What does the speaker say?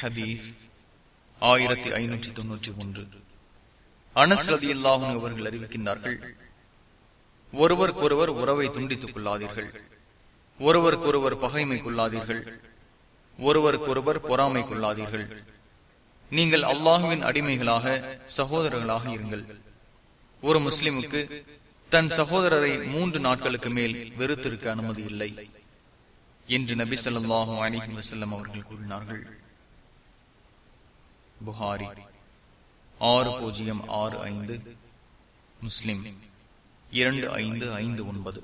ஹதீஸ் ஆயிரத்தி ஐநூற்றி தொன்னூற்றி ஒன்று. அனஸ் ரதி அல்லாஹும் அவர்கள் அறிவிக்கின்றார்கள் ஒருவருக்கொருவர் உறவை துண்டித்துக் கொள்ளாதீர்கள். ஒருவருக்கொருவர் பகைமை கொள்ளாதீர்கள். ஒருவருக்கொருவர் பொறாமை கொள்ளாதீர்கள். நீங்கள் அல்லாஹுவின் அடிமைகளாக சகோதரர்களாக இருங்கள். ஒரு முஸ்லிமுக்கு தன் சகோதரரை மூன்று நாட்களுக்கு மேல் வெறுத்திருக்க அனுமதி இல்லை என்று நபி சொல்லாஹும் அலிஹி வசல்லம் அவர்கள் கூறினார்கள். புகாரி ஆறு பூஜ்ஜியம் ஆறு ஐந்து முஸ்லிம் இரண்டு ஐந்து ஐந்து ஒன்பது